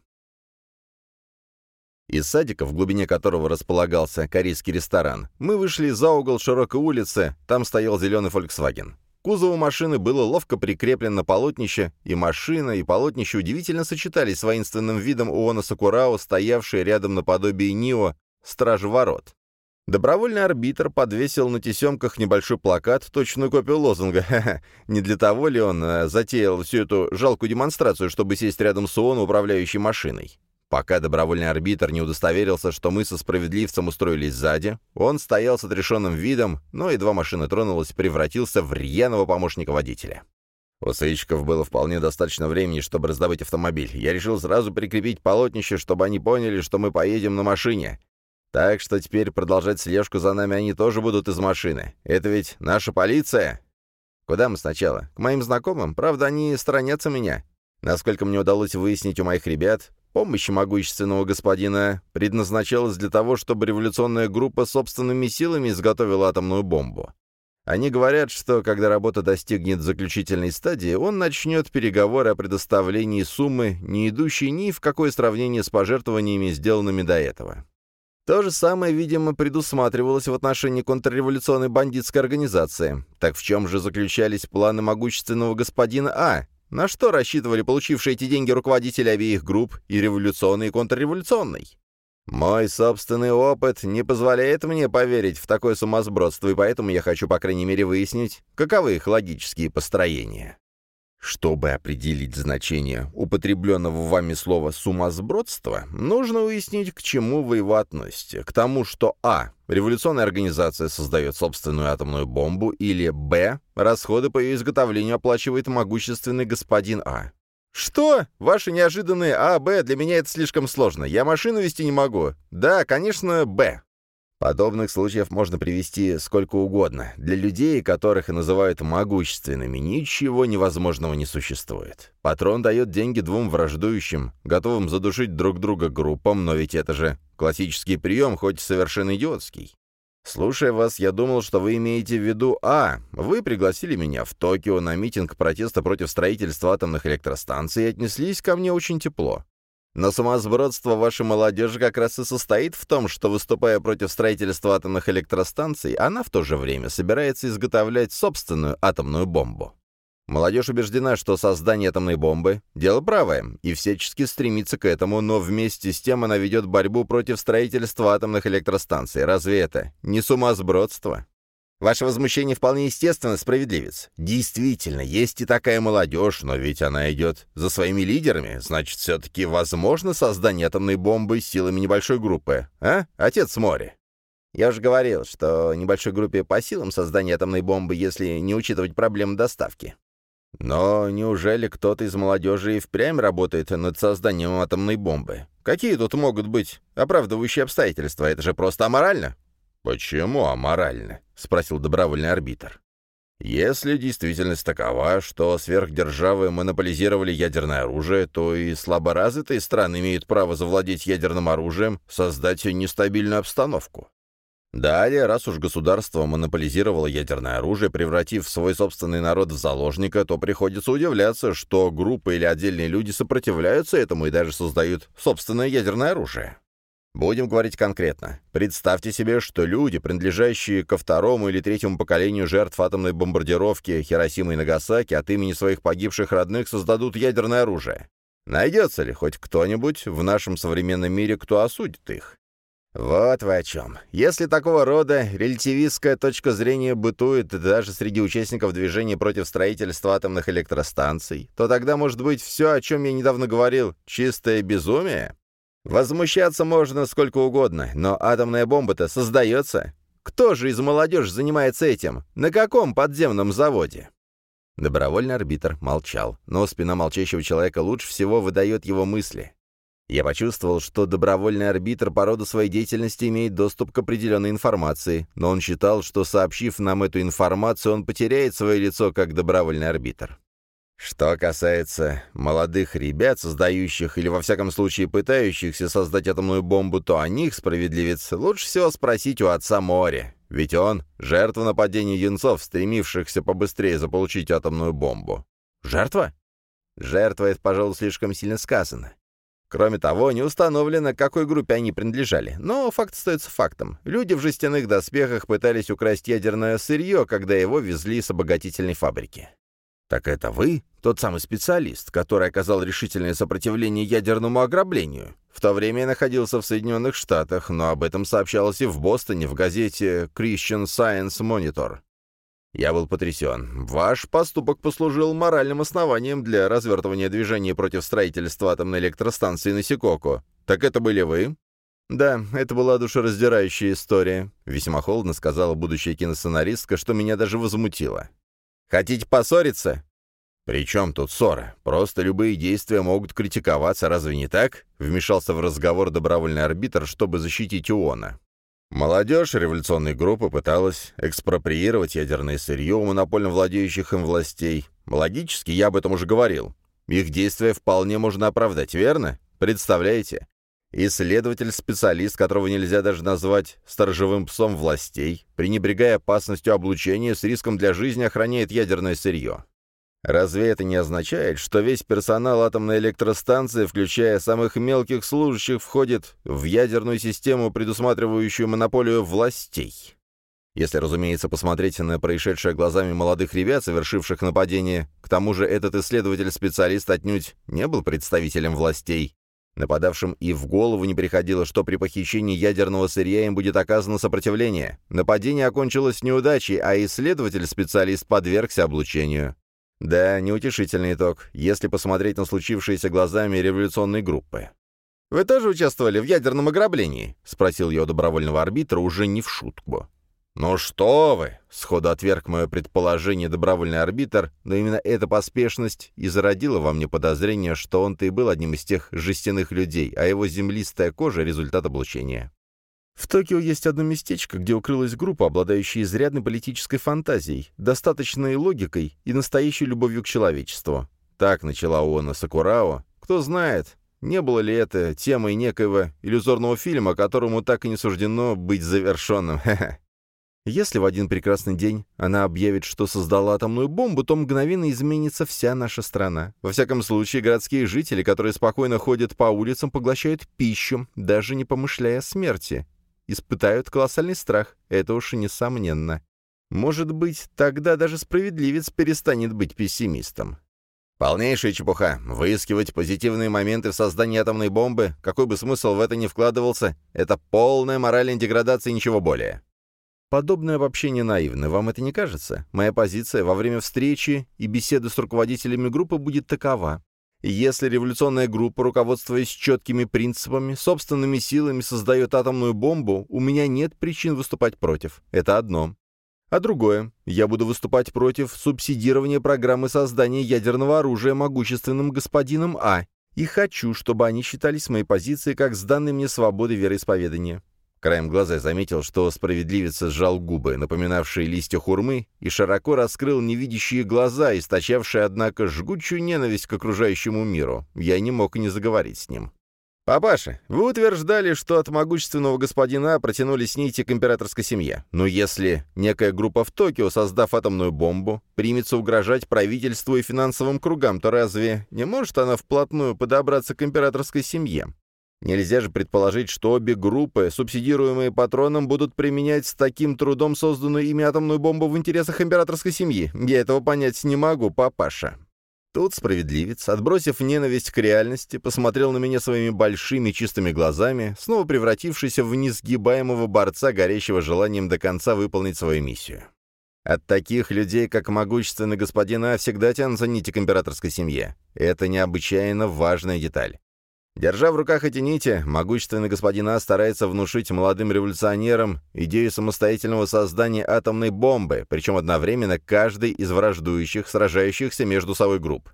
S1: Из садика, в глубине которого располагался корейский ресторан, мы вышли за угол широкой улицы, там стоял зеленый «Фольксваген». Кузову машины было ловко прикреплено полотнище, и машина, и полотнище удивительно сочетались с воинственным видом Уона Сакурао, стоявшей рядом наподобие Нио, стражи ворот. Добровольный арбитр подвесил на тесемках небольшой плакат, точную копию лозунга. [LAUGHS] Не для того ли он а, затеял всю эту жалкую демонстрацию, чтобы сесть рядом с ООН, управляющей машиной? Пока добровольный арбитр не удостоверился, что мы со справедливцем устроились сзади, он стоял с отрешенным видом, но едва машина тронулась, превратился в рьяного помощника водителя. У сыщиков было вполне достаточно времени, чтобы раздобыть автомобиль. Я решил сразу прикрепить полотнище, чтобы они поняли, что мы поедем на машине. Так что теперь продолжать слежку за нами они тоже будут из машины. Это ведь наша полиция. Куда мы сначала? К моим знакомым? Правда, они сторонятся меня. Насколько мне удалось выяснить у моих ребят, Помощь могущественного господина предназначалась для того, чтобы революционная группа собственными силами изготовила атомную бомбу. Они говорят, что когда работа достигнет заключительной стадии, он начнет переговоры о предоставлении суммы, не идущей ни в какое сравнение с пожертвованиями, сделанными до этого. То же самое, видимо, предусматривалось в отношении контрреволюционной бандитской организации. Так в чем же заключались планы могущественного господина А, на что рассчитывали получившие эти деньги руководители обеих групп, и революционной, и контрреволюционной? Мой собственный опыт не позволяет мне поверить в такое сумасбродство, и поэтому я хочу, по крайней мере, выяснить, каковы их логические построения. Чтобы определить значение употребленного вами слова «сумасбродство», нужно выяснить, к чему вы его относите. К тому, что а. Революционная организация создает собственную атомную бомбу, или б. Расходы по ее изготовлению оплачивает могущественный господин А. «Что? Ваши неожиданные А, Б, для меня это слишком сложно. Я машину вести не могу. Да, конечно, Б». Подобных случаев можно привести сколько угодно. Для людей, которых называют могущественными, ничего невозможного не существует. Патрон дает деньги двум враждующим, готовым задушить друг друга группам, но ведь это же классический прием, хоть совершенно идиотский. Слушая вас, я думал, что вы имеете в виду А. Вы пригласили меня в Токио на митинг протеста против строительства атомных электростанций и отнеслись ко мне очень тепло. Но самосбродство вашей молодежи как раз и состоит в том, что, выступая против строительства атомных электростанций, она в то же время собирается изготовлять собственную атомную бомбу. Молодежь убеждена, что создание атомной бомбы – дело правое, и всячески стремится к этому, но вместе с тем она ведет борьбу против строительства атомных электростанций. Разве это не сумасбродство? Ваше возмущение вполне естественно, справедливец. Действительно, есть и такая молодежь, но ведь она идет за своими лидерами. Значит, все-таки возможно создание атомной бомбы силами небольшой группы. А, отец моря? Я уже говорил, что небольшой группе по силам создания атомной бомбы, если не учитывать проблемы доставки. Но неужели кто-то из молодежи и впрямь работает над созданием атомной бомбы? Какие тут могут быть оправдывающие обстоятельства? Это же просто аморально. «Почему аморально?» — спросил добровольный арбитр. «Если действительность такова, что сверхдержавы монополизировали ядерное оружие, то и слаборазвитые страны имеют право завладеть ядерным оружием, создать нестабильную обстановку. Далее, раз уж государство монополизировало ядерное оружие, превратив свой собственный народ в заложника, то приходится удивляться, что группы или отдельные люди сопротивляются этому и даже создают собственное ядерное оружие. Будем говорить конкретно. Представьте себе, что люди, принадлежащие ко второму или третьему поколению жертв атомной бомбардировки Хиросимы и Нагасаки, от имени своих погибших родных создадут ядерное оружие. Найдется ли хоть кто-нибудь в нашем современном мире, кто осудит их? Вот вы о чем. Если такого рода релятивистская точка зрения бытует даже среди участников движения против строительства атомных электростанций, то тогда, может быть, все, о чем я недавно говорил, чистое безумие? Возмущаться можно сколько угодно, но атомная бомба-то создается. Кто же из молодежи занимается этим? На каком подземном заводе? Добровольный арбитр молчал, но спина молчащего человека лучше всего выдает его мысли. Я почувствовал, что добровольный арбитр по роду своей деятельности имеет доступ к определенной информации, но он считал, что, сообщив нам эту информацию, он потеряет свое лицо как добровольный арбитр. Что касается молодых ребят, создающих или во всяком случае пытающихся создать атомную бомбу, то о них, справедливец, лучше всего спросить у отца моря. Ведь он — жертва нападения юнцов, стремившихся побыстрее заполучить атомную бомбу. Жертва? Жертва — это, пожалуй, слишком сильно сказано. Кроме того, не установлено, какой группе они принадлежали. Но факт остается фактом. Люди в жестяных доспехах пытались украсть ядерное сырье, когда его везли с обогатительной фабрики. «Так это вы, тот самый специалист, который оказал решительное сопротивление ядерному ограблению? В то время я находился в Соединенных Штатах, но об этом сообщалось и в Бостоне в газете Christian Science Monitor. Я был потрясен. Ваш поступок послужил моральным основанием для развертывания движения против строительства атомной электростанции на Сикоку. Так это были вы?» «Да, это была душераздирающая история», — весьма холодно сказала будущая киносценаристка, что меня даже возмутило. Хотите поссориться?» «При чем тут ссора? Просто любые действия могут критиковаться, разве не так?» Вмешался в разговор добровольный арбитр, чтобы защитить Иона. Молодежь революционной группы пыталась экспроприировать ядерное сырье у монопольно владеющих им властей. Логически, я об этом уже говорил. Их действия вполне можно оправдать, верно? Представляете? Исследователь-специалист, которого нельзя даже назвать сторожевым псом властей, пренебрегая опасностью облучения, с риском для жизни охраняет ядерное сырье. Разве это не означает, что весь персонал атомной электростанции, включая самых мелких служащих, входит в ядерную систему, предусматривающую монополию властей? Если, разумеется, посмотреть на происшедшее глазами молодых ребят, совершивших нападение, к тому же этот исследователь-специалист отнюдь не был представителем властей, Нападавшим и в голову не приходило, что при похищении ядерного сырья им будет оказано сопротивление. Нападение окончилось неудачей, а исследователь-специалист подвергся облучению. Да, неутешительный итог, если посмотреть на случившееся глазами революционной группы. «Вы тоже участвовали в ядерном ограблении?» — спросил я добровольного арбитра уже не в шутку. «Ну что вы!» — сходу отверг мое предположение добровольный арбитр, но именно эта поспешность и зародила во мне подозрение, что он-то и был одним из тех жестяных людей, а его землистая кожа — результат облучения. В Токио есть одно местечко, где укрылась группа, обладающая изрядной политической фантазией, достаточной логикой и настоящей любовью к человечеству. Так начала Оона Сакурао. Кто знает, не было ли это темой некоего иллюзорного фильма, которому так и не суждено быть завершенным. [LAUGHS] Если в один прекрасный день она объявит, что создала атомную бомбу, то мгновенно изменится вся наша страна. Во всяком случае, городские жители, которые спокойно ходят по улицам, поглощают пищу, даже не помышляя о смерти испытают колоссальный страх, это уж и несомненно. Может быть, тогда даже справедливец перестанет быть пессимистом. Полнейшая чепуха. Выискивать позитивные моменты в создании атомной бомбы, какой бы смысл в это ни вкладывался, это полная моральная деградация и ничего более. Подобное обобщение наивно, вам это не кажется? Моя позиция во время встречи и беседы с руководителями группы будет такова. Если революционная группа, руководствуясь четкими принципами, собственными силами создает атомную бомбу, у меня нет причин выступать против. Это одно. А другое, я буду выступать против субсидирования программы создания ядерного оружия могущественным господином А, и хочу, чтобы они считались моей позицией как с данной мне свободой вероисповедания. Краем глаза заметил, что справедливец сжал губы, напоминавшие листья хурмы, и широко раскрыл невидящие глаза, источавшие, однако, жгучую ненависть к окружающему миру. Я не мог не заговорить с ним. «Папаша, вы утверждали, что от могущественного господина протянулись нити к императорской семье. Но если некая группа в Токио, создав атомную бомбу, примется угрожать правительству и финансовым кругам, то разве не может она вплотную подобраться к императорской семье? Нельзя же предположить, что обе группы, субсидируемые патроном, будут применять с таким трудом созданную ими атомную бомбу в интересах императорской семьи. Я этого понять не могу, папаша. Тут справедливец, отбросив ненависть к реальности, посмотрел на меня своими большими чистыми глазами, снова превратившийся в несгибаемого борца, горящего желанием до конца выполнить свою миссию. От таких людей, как могущественный господин А, всегда тянутся нити к императорской семье. Это необычайно важная деталь. Держа в руках эти нити, могущественный господин А старается внушить молодым революционерам идею самостоятельного создания атомной бомбы, причем одновременно каждый из враждующих, сражающихся между собой групп.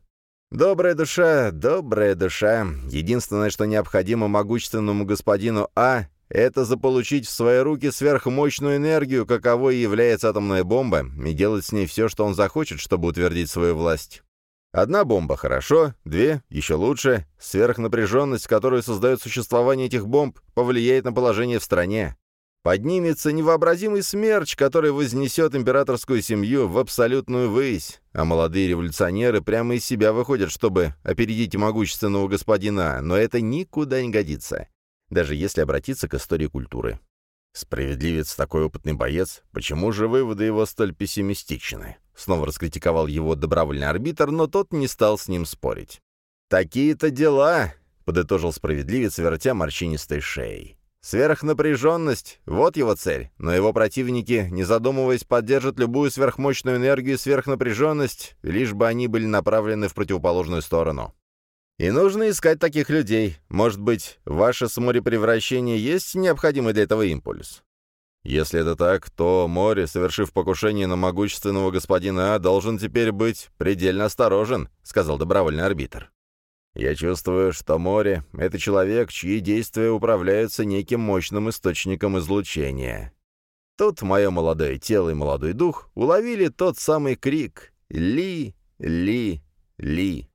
S1: Добрая душа, добрая душа. Единственное, что необходимо могущественному господину А, это заполучить в свои руки сверхмощную энергию, каковой является атомная бомба, и делать с ней все, что он захочет, чтобы утвердить свою власть. Одна бомба — хорошо, две — еще лучше. Сверхнапряженность, которую создает существование этих бомб, повлияет на положение в стране. Поднимется невообразимый смерч, который вознесет императорскую семью в абсолютную высь, а молодые революционеры прямо из себя выходят, чтобы опередить могущественного господина, но это никуда не годится, даже если обратиться к истории культуры. Справедливец такой опытный боец, почему же выводы его столь пессимистичны? Снова раскритиковал его добровольный арбитр, но тот не стал с ним спорить. «Такие-то дела!» — подытожил справедливец, вертя морщинистой шеей. «Сверхнапряженность — вот его цель, но его противники, не задумываясь, поддержат любую сверхмощную энергию и сверхнапряженность, лишь бы они были направлены в противоположную сторону. И нужно искать таких людей. Может быть, ваше сморепревращение есть необходимый для этого импульс? Если это так, то море, совершив покушение на могущественного господина А, должен теперь быть предельно осторожен, сказал добровольный арбитр. Я чувствую, что море — это человек, чьи действия управляются неким мощным источником излучения. Тут мое молодое тело и молодой дух уловили тот самый крик «Ли! Ли! Ли!».